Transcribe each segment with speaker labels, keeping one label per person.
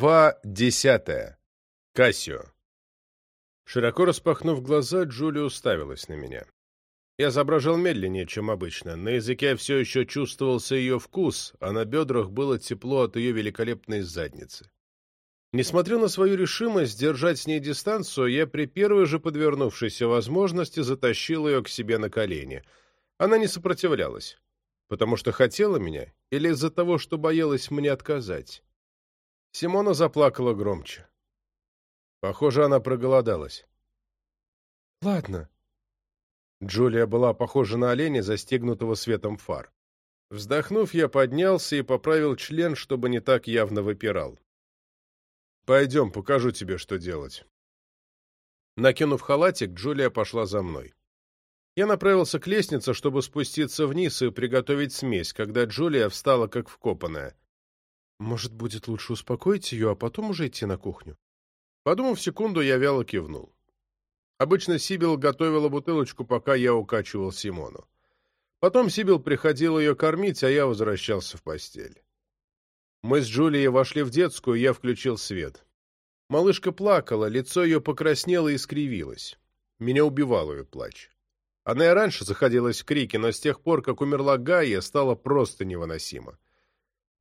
Speaker 1: Глава десятая. Кассио. Широко распахнув глаза, Джулия уставилась на меня. Я соображал медленнее, чем обычно. На языке все еще чувствовался ее вкус, а на бедрах было тепло от ее великолепной задницы. Несмотря на свою решимость держать с ней дистанцию, я при первой же подвернувшейся возможности затащил ее к себе на колени. Она не сопротивлялась, потому что хотела меня или из-за того, что боялась мне отказать. Симона заплакала громче. Похоже, она проголодалась.
Speaker 2: «Ладно».
Speaker 1: Джулия была похожа на оленя, застегнутого светом фар. Вздохнув, я поднялся и поправил член, чтобы не так явно выпирал. «Пойдем, покажу тебе, что делать». Накинув халатик, Джулия пошла за мной. Я направился к лестнице, чтобы спуститься вниз и приготовить смесь, когда Джулия встала как вкопанная.
Speaker 2: Может, будет лучше успокоить ее, а потом уже идти на кухню?
Speaker 1: Подумав секунду, я вяло кивнул. Обычно Сибил готовила бутылочку, пока я укачивал Симону. Потом Сибил приходил ее кормить, а я возвращался в постель. Мы с Джулией вошли в детскую, я включил свет. Малышка плакала, лицо ее покраснело и скривилось. Меня убивал ее плач. Она и раньше заходилась в крики, но с тех пор, как умерла Гайя, стало просто невыносимо.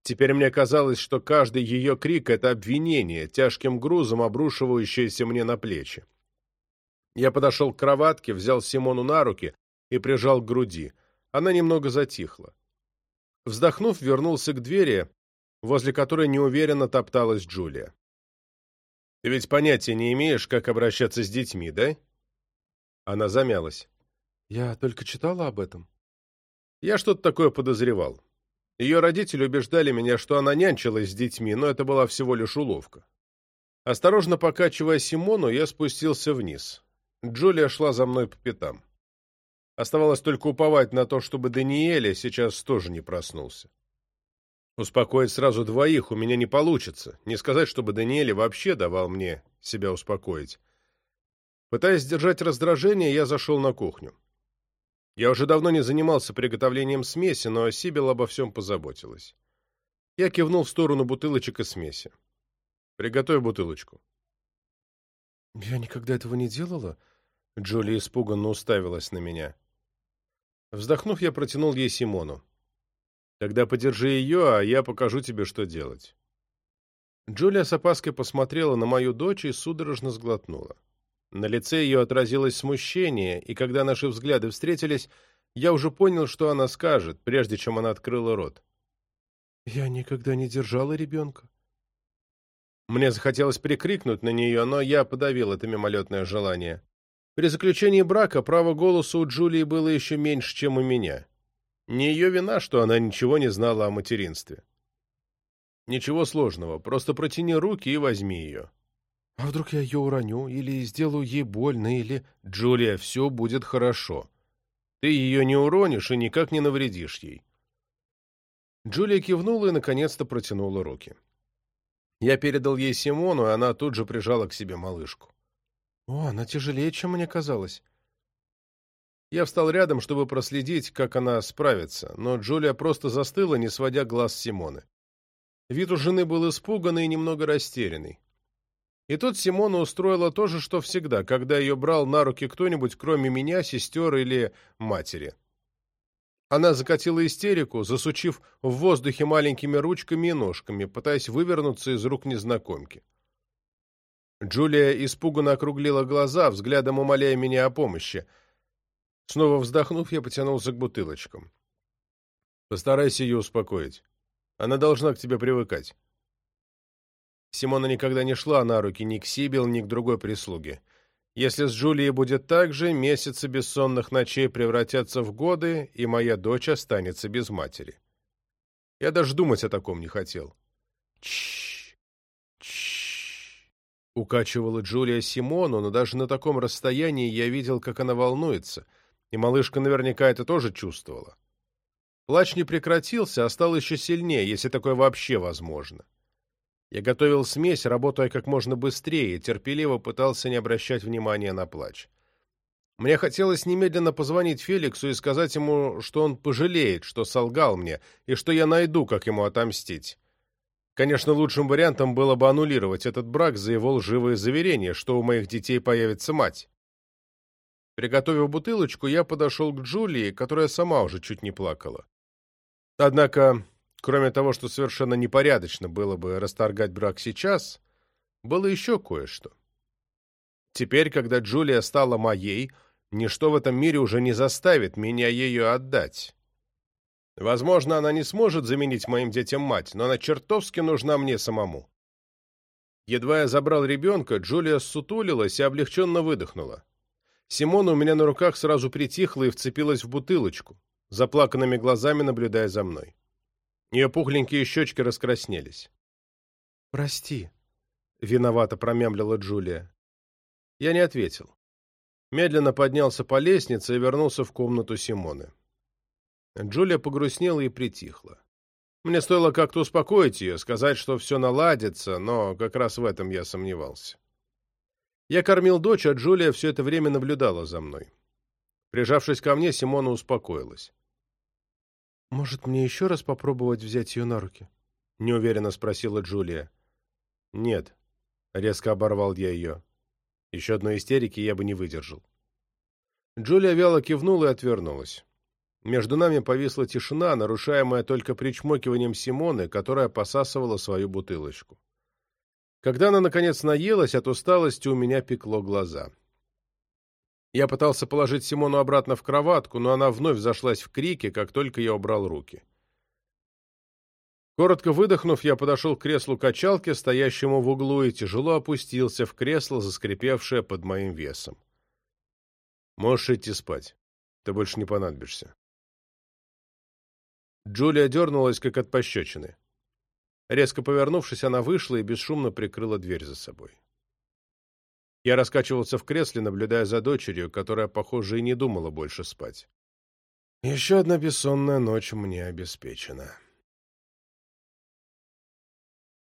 Speaker 1: Теперь мне казалось, что каждый ее крик — это обвинение, тяжким грузом обрушивающееся мне на плечи. Я подошел к кроватке, взял Симону на руки и прижал к груди. Она немного затихла. Вздохнув, вернулся к двери, возле которой неуверенно топталась Джулия. «Ты ведь понятия не имеешь, как обращаться с детьми, да?» Она замялась.
Speaker 2: «Я только читала об этом».
Speaker 1: «Я что-то такое подозревал. Ее родители убеждали меня, что она нянчилась с детьми, но это была всего лишь уловка. Осторожно покачивая Симону, я спустился вниз. Джулия шла за мной по пятам. Оставалось только уповать на то, чтобы Даниэля сейчас тоже не проснулся. Успокоить сразу двоих у меня не получится. Не сказать, чтобы Даниэль вообще давал мне себя успокоить. Пытаясь сдержать раздражение, я зашел на кухню. Я уже давно не занимался приготовлением смеси, но Сибил обо всем позаботилась. Я кивнул в сторону бутылочек и смеси. «Приготовь бутылочку».
Speaker 2: «Я никогда этого не делала?»
Speaker 1: Джоли испуганно уставилась на меня. Вздохнув, я протянул ей Симону. «Тогда подержи ее, а я покажу тебе, что делать». Джулия с опаской посмотрела на мою дочь и судорожно сглотнула. На лице ее отразилось смущение, и когда наши взгляды встретились, я уже понял, что она скажет, прежде чем она открыла рот.
Speaker 2: «Я никогда не держала ребенка».
Speaker 1: Мне захотелось прикрикнуть на нее, но я подавил это мимолетное желание. При заключении брака право голоса у Джулии было еще меньше, чем у меня. Не ее вина, что она ничего не знала о материнстве. Ничего сложного, просто протяни руки и возьми ее.
Speaker 2: А вдруг я ее уроню, или сделаю ей больно, или...
Speaker 1: Джулия, все будет хорошо. Ты ее не уронишь и никак не навредишь ей. Джулия кивнула и, наконец-то, протянула руки. Я передал ей Симону, и она тут же прижала к себе малышку.
Speaker 2: О, она тяжелее, чем мне казалось.
Speaker 1: Я встал рядом, чтобы проследить, как она справится, но Джулия просто застыла, не сводя глаз с Симоны. Вид у жены был испуганный и немного растерянный. И тут Симона устроила то же, что всегда, когда ее брал на руки кто-нибудь, кроме меня, сестер или матери. Она закатила истерику, засучив в воздухе маленькими ручками и ножками, пытаясь вывернуться из рук незнакомки. Джулия испуганно округлила глаза, взглядом умоляя меня о помощи. Снова вздохнув, я потянулся к бутылочкам. «Постарайся ее успокоить. Она должна к тебе привыкать». Симона никогда не шла на руки ни к Сибил, ни к другой прислуге. Если с Джулией будет так же, месяцы бессонных ночей превратятся в годы, и моя дочь останется без матери. Я даже думать о таком не хотел. Чш, чш. Укачивала Джулия Симону, но даже на таком расстоянии я видел, как она волнуется, и малышка наверняка это тоже чувствовала. Плач не прекратился, а стал еще сильнее, если такое вообще возможно. Я готовил смесь, работая как можно быстрее, терпеливо пытался не обращать внимания на плач. Мне хотелось немедленно позвонить Феликсу и сказать ему, что он пожалеет, что солгал мне, и что я найду, как ему отомстить. Конечно, лучшим вариантом было бы аннулировать этот брак за его лживые заверения, что у моих детей появится мать. Приготовив бутылочку, я подошел к Джулии, которая сама уже чуть не плакала. Однако, кроме того, что совершенно непорядочно было бы расторгать брак сейчас, было еще кое-что. Теперь, когда Джулия стала моей, ничто в этом мире уже не заставит меня ее отдать. Возможно, она не сможет заменить моим детям мать, но она чертовски нужна мне самому. Едва я забрал ребенка, Джулия сутулилась и облегченно выдохнула. Симона у меня на руках сразу притихла и вцепилась в бутылочку, заплаканными глазами наблюдая за мной. Ее пухленькие щечки раскраснелись.
Speaker 2: «Прости», —
Speaker 1: виновато промямлила Джулия. Я не ответил. Медленно поднялся по лестнице и вернулся в комнату Симоны. Джулия погрустнела и притихла. Мне стоило как-то успокоить ее, сказать, что все наладится, но как раз в этом я сомневался. Я кормил дочь, а Джулия все это время наблюдала за мной. Прижавшись ко мне, Симона успокоилась.
Speaker 2: «Может, мне еще раз попробовать взять ее на руки?»
Speaker 1: — неуверенно спросила Джулия. «Нет», — резко оборвал я ее. Еще одной истерики я бы не выдержал. Джулия вяло кивнула и отвернулась. Между нами повисла тишина, нарушаемая только причмокиванием Симоны, которая посасывала свою бутылочку. Когда она, наконец, наелась, от усталости у меня пекло глаза. Я пытался положить Симону обратно в кроватку, но она вновь зашлась в крике, как только я убрал руки. Коротко выдохнув, я подошел к креслу качалки, стоящему в углу, и тяжело опустился в кресло, заскрипевшее под моим весом. «Можешь идти спать. Ты больше не понадобишься». Джулия дернулась, как от пощечины. Резко повернувшись, она вышла и бесшумно прикрыла дверь за собой. Я раскачивался в кресле, наблюдая за дочерью, которая, похоже, и не думала больше спать. Еще одна бессонная ночь мне обеспечена.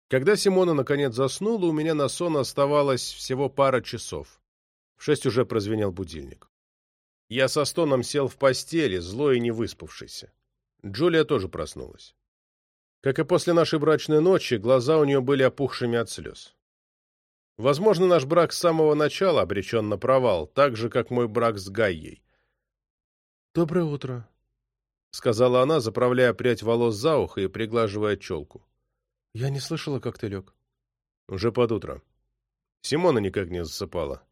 Speaker 1: Когда Симона наконец заснула, у меня на сон оставалось всего пара часов. В шесть уже прозвенел будильник. Я со стоном сел в постели, злой и не выспавшийся. Джулия тоже проснулась. Как и после нашей брачной ночи, глаза у нее были опухшими от слез. Возможно, наш брак с самого начала обречен на провал, так же, как мой брак с Гайей.
Speaker 2: «Доброе утро», —
Speaker 1: сказала она, заправляя прядь волос за ухо и приглаживая челку.
Speaker 2: Я не слышала, как ты лег.
Speaker 1: Уже под утро. Симона никак не засыпала.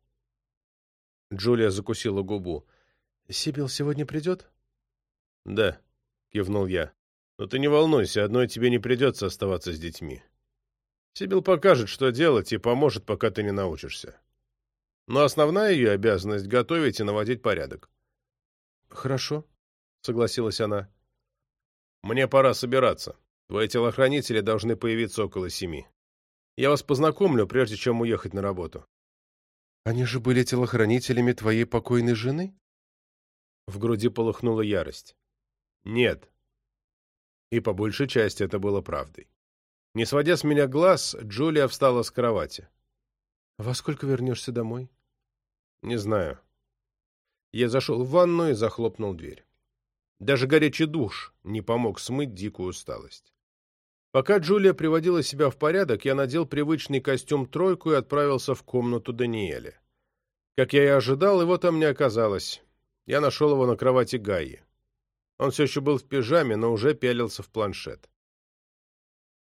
Speaker 1: Джулия закусила губу.
Speaker 2: Сибил сегодня придет?
Speaker 1: Да, кивнул я. Но ты не волнуйся, одной тебе не придется оставаться с детьми. Сибил покажет, что делать, и поможет, пока ты не научишься. Но основная ее обязанность — готовить и наводить порядок.
Speaker 2: Хорошо,
Speaker 1: согласилась она. Мне пора собираться. Твои телохранители должны появиться около семи. Я вас познакомлю, прежде чем уехать на работу.
Speaker 2: Они же были телохранителями твоей покойной жены?
Speaker 1: В груди полыхнула ярость. Нет. И по большей части это было правдой. Не сводя с меня глаз, Джулия встала с кровати.
Speaker 2: «Во сколько вернешься домой?»
Speaker 1: «Не знаю». Я зашел в ванну и захлопнул дверь. Даже горячий душ не помог смыть дикую усталость. Пока Джулия приводила себя в порядок, я надел привычный костюм-тройку и отправился в комнату Даниэля. Как я и ожидал, его там не оказалось. Я нашел его на кровати Гаи. Он все еще был в пижаме, но уже пялился в планшет.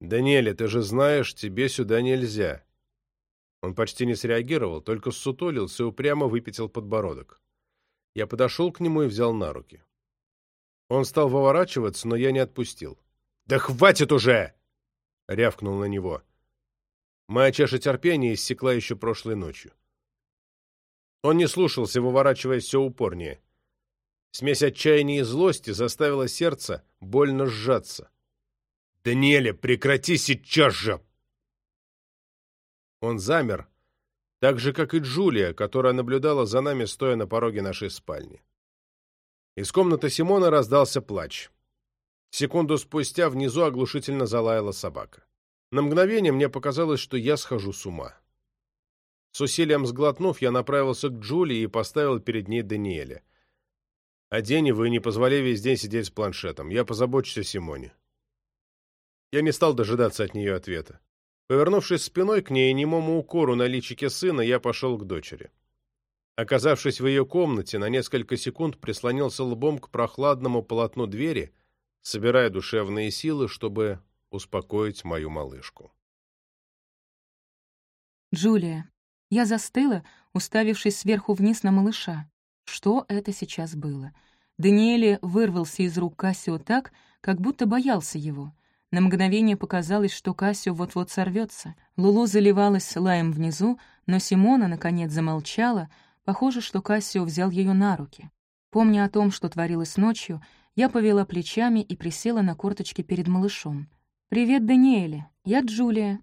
Speaker 1: «Даниэля, ты же знаешь, тебе сюда нельзя». Он почти не среагировал, только ссутулился и упрямо выпятил подбородок. Я подошел к нему и взял на руки. Он стал выворачиваться, но я не отпустил. «Да хватит уже!» рявкнул на него. Моя чаша терпения иссекла еще прошлой ночью. Он не слушался, выворачиваясь все упорнее. Смесь отчаяния и злости заставила сердце больно сжаться. «Даниэля, прекрати сейчас же!» Он замер, так же, как и Джулия, которая наблюдала за нами, стоя на пороге нашей спальни. Из комнаты Симона раздался плач. Секунду спустя внизу оглушительно залаяла собака. На мгновение мне показалось, что я схожу с ума. С усилием сглотнув, я направился к Джулии и поставил перед ней Даниэля. «Одень его и не позволяй весь день сидеть с планшетом. Я позабочусь о Симоне». Я не стал дожидаться от нее ответа. Повернувшись спиной к ней и немому укору на личике сына, я пошел к дочери. Оказавшись в ее комнате, на несколько секунд прислонился лбом к прохладному полотну двери, собирая душевные силы, чтобы успокоить мою малышку.
Speaker 3: Джулия. Я застыла, уставившись сверху вниз на малыша. Что это сейчас было? Даниэле вырвался из рук Кассио так, как будто боялся его. На мгновение показалось, что Кассио вот-вот сорвется. Лулу заливалась лаем внизу, но Симона, наконец, замолчала. Похоже, что Кассио взял ее на руки. Помня о том, что творилось ночью, я повела плечами и присела на корточки перед малышом. «Привет, Даниэле. Я Джулия».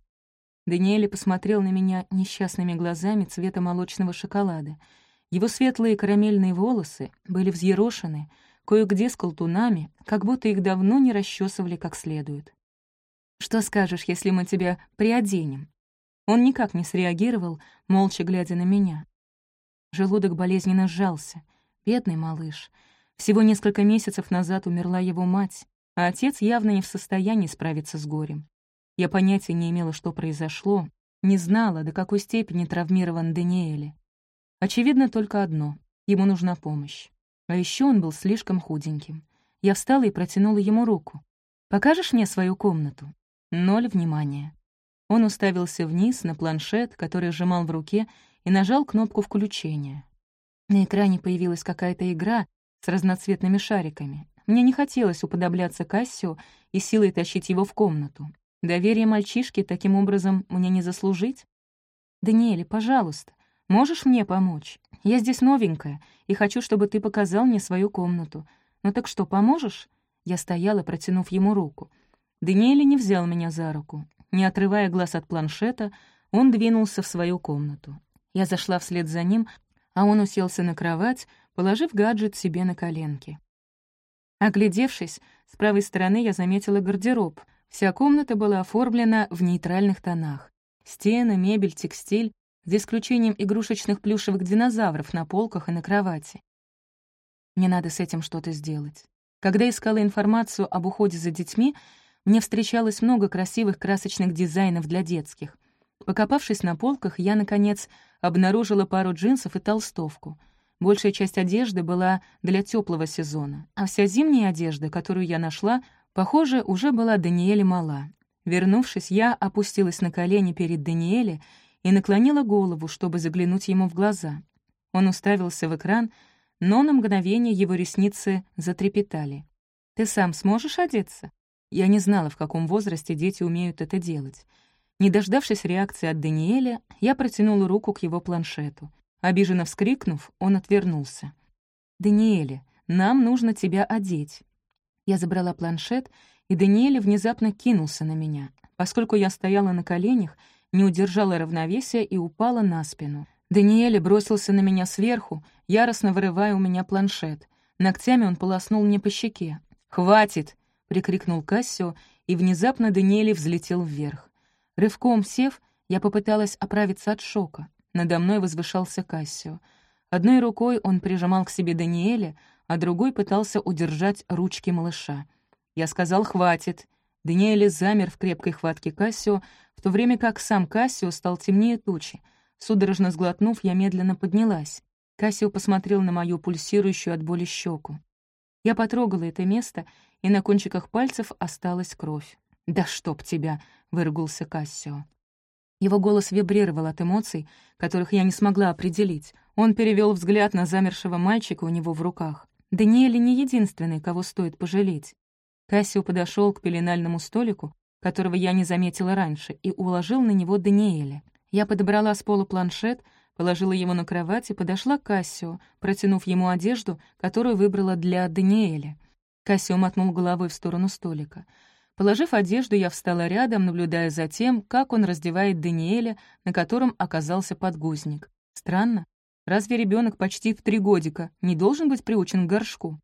Speaker 3: Даниэле посмотрел на меня несчастными глазами цвета молочного шоколада — его светлые карамельные волосы были взъерошены, кое-где с колтунами, как будто их давно не расчесывали как следует. «Что скажешь, если мы тебя приоденем?» Он никак не среагировал, молча глядя на меня. Желудок болезненно сжался. Бедный малыш. Всего несколько месяцев назад умерла его мать, а отец явно не в состоянии справиться с горем. Я понятия не имела, что произошло, не знала, до какой степени травмирован Даниэле. Очевидно только одно — ему нужна помощь. А еще он был слишком худеньким. Я встала и протянула ему руку. «Покажешь мне свою комнату?» Ноль внимания. Он уставился вниз на планшет, который сжимал в руке, и нажал кнопку включения. На экране появилась какая-то игра с разноцветными шариками. Мне не хотелось уподобляться Кассио и силой тащить его в комнату. Доверие мальчишки таким образом мне не заслужить. «Даниэль, пожалуйста, Можешь мне помочь? Я здесь новенькая, и хочу, чтобы ты показал мне свою комнату. Ну так что, поможешь?» Я стояла, протянув ему руку. Даниэль не взял меня за руку. Не отрывая глаз от планшета, он двинулся в свою комнату. Я зашла вслед за ним, а он уселся на кровать, положив гаджет себе на коленки. Оглядевшись, с правой стороны я заметила гардероб. Вся комната была оформлена в нейтральных тонах. Стены, мебель, текстиль за исключением игрушечных плюшевых динозавров на полках и на кровати. Мне надо с этим что-то сделать. Когда искала информацию об уходе за детьми, мне встречалось много красивых красочных дизайнов для детских. Покопавшись на полках, я, наконец, обнаружила пару джинсов и толстовку. Большая часть одежды была для теплого сезона, а вся зимняя одежда, которую я нашла, похоже, уже была Даниэле мала. Вернувшись, я опустилась на колени перед Даниэле и наклонила голову, чтобы заглянуть ему в глаза. Он уставился в экран, но на мгновение его ресницы затрепетали. «Ты сам сможешь одеться?» Я не знала, в каком возрасте дети умеют это делать. Не дождавшись реакции от Даниэля, я протянула руку к его планшету. Обиженно вскрикнув, он отвернулся. «Даниэле, нам нужно тебя одеть». Я забрала планшет, и Даниэль внезапно кинулся на меня. Поскольку я стояла на коленях, не удержала равновесия и упала на спину. Даниэль бросился на меня сверху, яростно вырывая у меня планшет. Ногтями он полоснул мне по щеке. «Хватит!» — прикрикнул Кассио, и внезапно Даниэль взлетел вверх. Рывком сев, я попыталась оправиться от шока. Надо мной возвышался Кассио. Одной рукой он прижимал к себе Даниэля, а другой пытался удержать ручки малыша. Я сказал «хватит», Даниэль замер в крепкой хватке Кассио, в то время как сам Кассио стал темнее тучи. Судорожно сглотнув, я медленно поднялась. Кассио посмотрел на мою пульсирующую от боли щеку. Я потрогала это место, и на кончиках пальцев осталась кровь. «Да чтоб тебя!» — выругался Кассио. Его голос вибрировал от эмоций, которых я не смогла определить. Он перевел взгляд на замершего мальчика у него в руках. Даниэль не единственный, кого стоит пожалеть. Кассио подошел к пеленальному столику, которого я не заметила раньше, и уложил на него Даниэля. Я подобрала с пола планшет, положила его на кровать и подошла к Кассио, протянув ему одежду, которую выбрала для Даниэля. Кассио мотнул головой в сторону столика. Положив одежду, я встала рядом, наблюдая за тем, как он раздевает Даниэля, на котором оказался подгузник. Странно. Разве ребенок почти в три годика не должен быть приучен к горшку?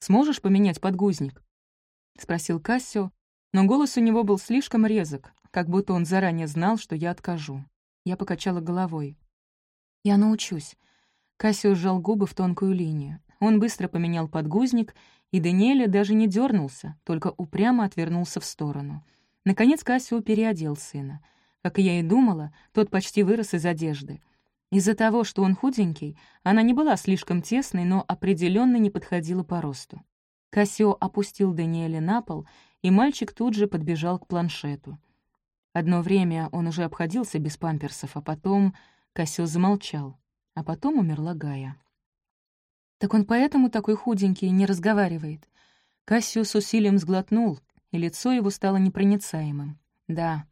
Speaker 3: «Сможешь поменять подгузник?» — спросил Кассио, но голос у него был слишком резок, как будто он заранее знал, что я откажу. Я покачала головой. «Я научусь». Кассио сжал губы в тонкую линию. Он быстро поменял подгузник, и Даниэля даже не дернулся, только упрямо отвернулся в сторону. Наконец Кассио переодел сына. Как я и думала, тот почти вырос из одежды. Из-за того, что он худенький, она не была слишком тесной, но определенно не подходила по росту. Кассио опустил Даниэля на пол, и мальчик тут же подбежал к планшету. Одно время он уже обходился без памперсов, а потом Кассио замолчал, а потом умерла Гая. Так он поэтому такой худенький и не разговаривает. Кассио с усилием сглотнул, и лицо его стало непроницаемым. Да,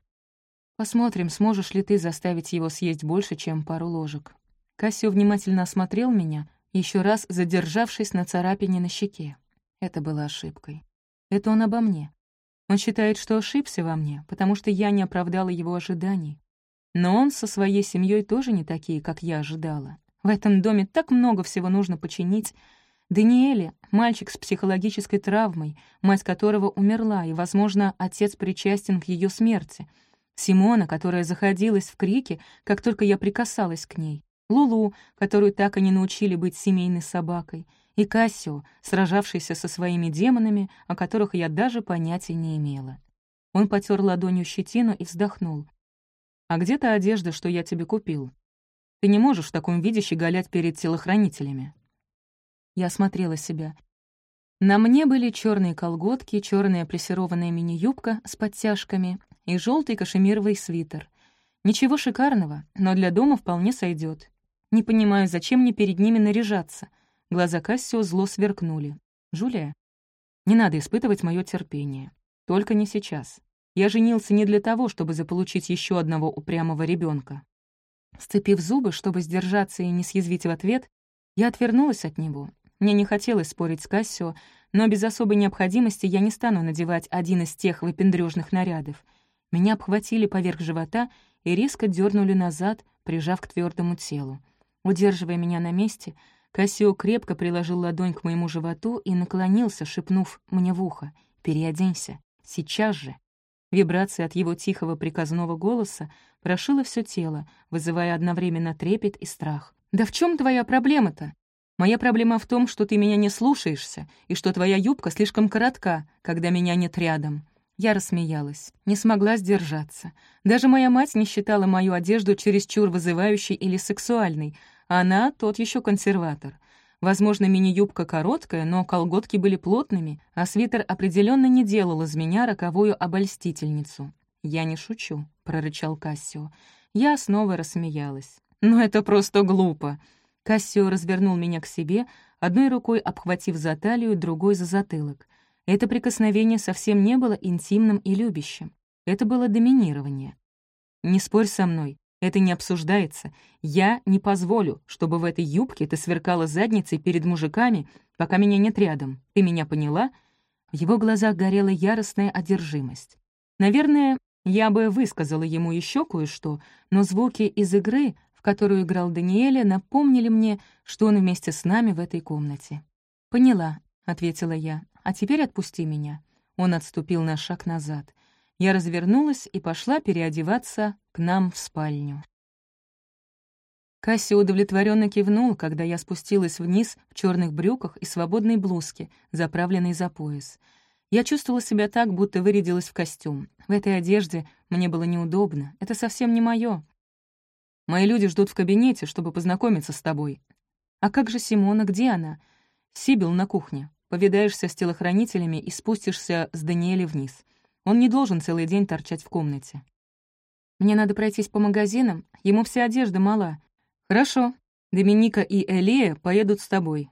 Speaker 3: Посмотрим, сможешь ли ты заставить его съесть больше, чем пару ложек. Кассио внимательно осмотрел меня, еще раз задержавшись на царапине на щеке. Это было ошибкой. Это он обо мне. Он считает, что ошибся во мне, потому что я не оправдала его ожиданий. Но он со своей семьей тоже не такие, как я ожидала. В этом доме так много всего нужно починить. Даниэле — мальчик с психологической травмой, мать которого умерла, и, возможно, отец причастен к ее смерти — Симона, которая заходилась в крике, как только я прикасалась к ней. Лулу, которую так и не научили быть семейной собакой. И Кассио, сражавшийся со своими демонами, о которых я даже понятия не имела. Он потер ладонью щетину и вздохнул. «А где та одежда, что я тебе купил? Ты не можешь в таком виде щеголять перед телохранителями». Я осмотрела себя. На мне были черные колготки, черная плессированная мини-юбка с подтяжками и желтый кашемировый свитер. Ничего шикарного, но для дома вполне сойдет. Не понимаю, зачем мне перед ними наряжаться. Глаза Кассио зло сверкнули. «Жулия, не надо испытывать мое терпение. Только не сейчас. Я женился не для того, чтобы заполучить еще одного упрямого ребенка. Сцепив зубы, чтобы сдержаться и не съязвить в ответ, я отвернулась от него. Мне не хотелось спорить с Кассио, но без особой необходимости я не стану надевать один из тех выпендрёжных нарядов. Меня обхватили поверх живота и резко дернули назад, прижав к твердому телу. Удерживая меня на месте, Кассио крепко приложил ладонь к моему животу и наклонился, шепнув мне в ухо «Переоденься, сейчас же». Вибрация от его тихого приказного голоса прошила все тело, вызывая одновременно трепет и страх. «Да в чем твоя проблема-то? Моя проблема в том, что ты меня не слушаешься и что твоя юбка слишком коротка, когда меня нет рядом. Я рассмеялась, не смогла сдержаться. Даже моя мать не считала мою одежду чересчур вызывающей или сексуальной. Она тот еще консерватор. Возможно, мини-юбка короткая, но колготки были плотными, а свитер определенно не делал из меня роковую обольстительницу. «Я не шучу», — прорычал Кассио. Я снова рассмеялась. «Но это просто глупо». Кассио развернул меня к себе, одной рукой обхватив за талию, другой — за затылок. Это прикосновение совсем не было интимным и любящим. Это было доминирование. «Не спорь со мной, это не обсуждается. Я не позволю, чтобы в этой юбке ты сверкала задницей перед мужиками, пока меня нет рядом. Ты меня поняла?» В его глазах горела яростная одержимость. Наверное, я бы высказала ему еще кое-что, но звуки из игры, в которую играл Даниэля, напомнили мне, что он вместе с нами в этой комнате. «Поняла», — ответила я. «А теперь отпусти меня». Он отступил на шаг назад. Я развернулась и пошла переодеваться к нам в спальню. Касси удовлетворенно кивнул, когда я спустилась вниз в черных брюках и свободной блузке, заправленной за пояс. Я чувствовала себя так, будто вырядилась в костюм. В этой одежде мне было неудобно. Это совсем не мое. Мои люди ждут в кабинете, чтобы познакомиться с тобой. А как же Симона, где она? Сибил на кухне. Повидаешься с телохранителями и спустишься с Даниэлем вниз. Он не должен целый день торчать в комнате. Мне надо пройтись по магазинам, ему вся одежда мала. Хорошо, Доминика и Элия поедут с тобой.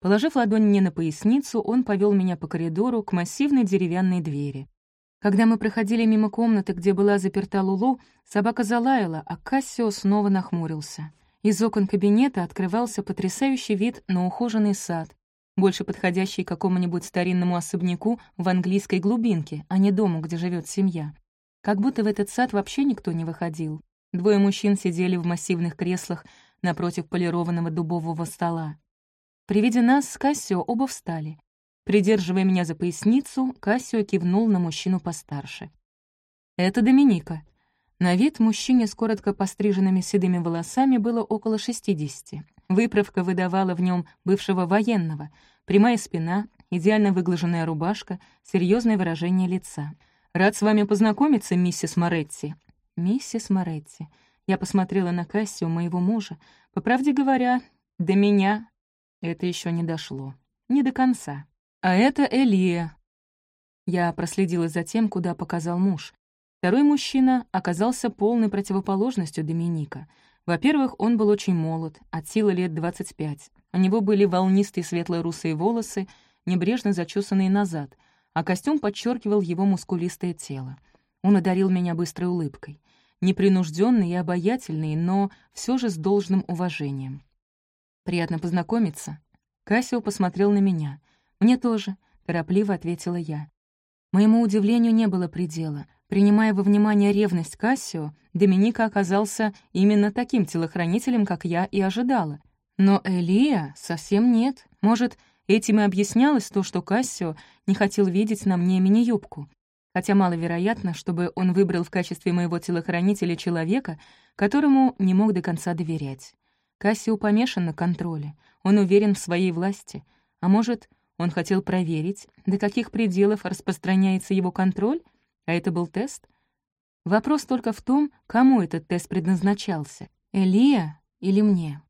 Speaker 3: Положив ладонь мне на поясницу, он повел меня по коридору к массивной деревянной двери. Когда мы проходили мимо комнаты, где была заперта Лулу, собака залаяла, а Кассио снова нахмурился. Из окон кабинета открывался потрясающий вид на ухоженный сад, больше подходящий какому-нибудь старинному особняку в английской глубинке, а не дому, где живет семья. Как будто в этот сад вообще никто не выходил. Двое мужчин сидели в массивных креслах напротив полированного дубового стола. При виде нас с Кассио оба встали. Придерживая меня за поясницу, Кассио кивнул на мужчину постарше. «Это Доминика». На вид мужчине с коротко постриженными седыми волосами было около шестидесяти. Выправка выдавала в нем бывшего военного, прямая спина, идеально выглаженная рубашка, серьезное выражение лица. «Рад с вами познакомиться, миссис Моретти». «Миссис Моретти». Я посмотрела на Кассию, моего мужа. По правде говоря, до меня это еще не дошло. Не до конца. А это Элия. Я проследила за тем, куда показал муж. Второй мужчина оказался полной противоположностью Доминика. Во-первых, он был очень молод, от силы лет 25. У него были волнистые светло-русые волосы, небрежно зачесанные назад, а костюм подчеркивал его мускулистое тело. Он одарил меня быстрой улыбкой непринужденный и обаятельный, но все же с должным уважением. «Приятно познакомиться». Кассио посмотрел на меня. «Мне тоже», — торопливо ответила я. Моему удивлению не было предела. Принимая во внимание ревность Кассио, Доминика оказался именно таким телохранителем, как я и ожидала. Но Элия совсем нет. Может, этим и объяснялось то, что Кассио не хотел видеть на мне мини-юбку хотя маловероятно, чтобы он выбрал в качестве моего телохранителя человека, которому не мог до конца доверять. Кассио помешан на контроле, он уверен в своей власти, а может, он хотел проверить, до каких пределов распространяется его контроль, а это был тест? Вопрос только в том, кому этот тест предназначался — Элия или мне.